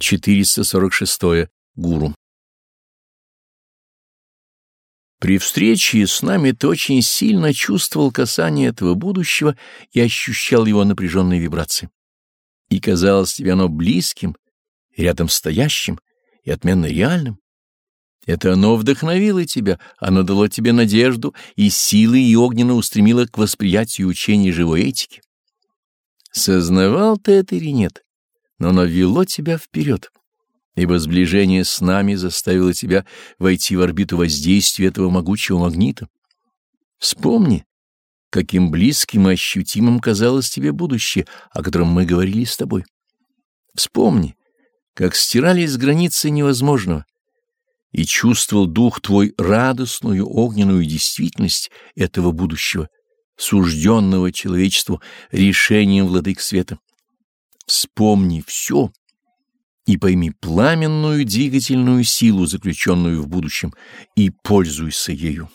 446. Гуру. При встрече с нами ты очень сильно чувствовал касание этого будущего и ощущал его напряженные вибрации. И казалось тебе оно близким, рядом стоящим и отменно реальным. Это оно вдохновило тебя, оно дало тебе надежду, и силы и огненно устремило к восприятию учений живой этики. Сознавал ты это или нет? Но оно вело тебя вперед, ибо сближение с нами заставило тебя войти в орбиту воздействия этого могучего магнита. Вспомни, каким близким и ощутимым казалось тебе будущее, о котором мы говорили с тобой. Вспомни, как стирались границы невозможного, и чувствовал дух твой радостную огненную действительность этого будущего, сужденного человечеству решением владык света. Вспомни все и пойми пламенную двигательную силу, заключенную в будущем, и пользуйся ею.